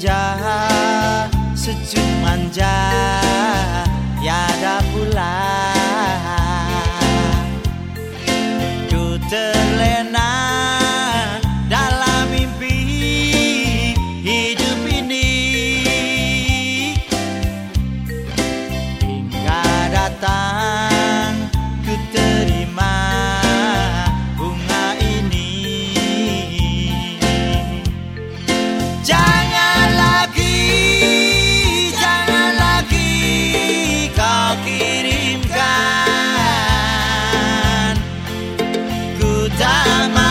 manja Sejuk manja my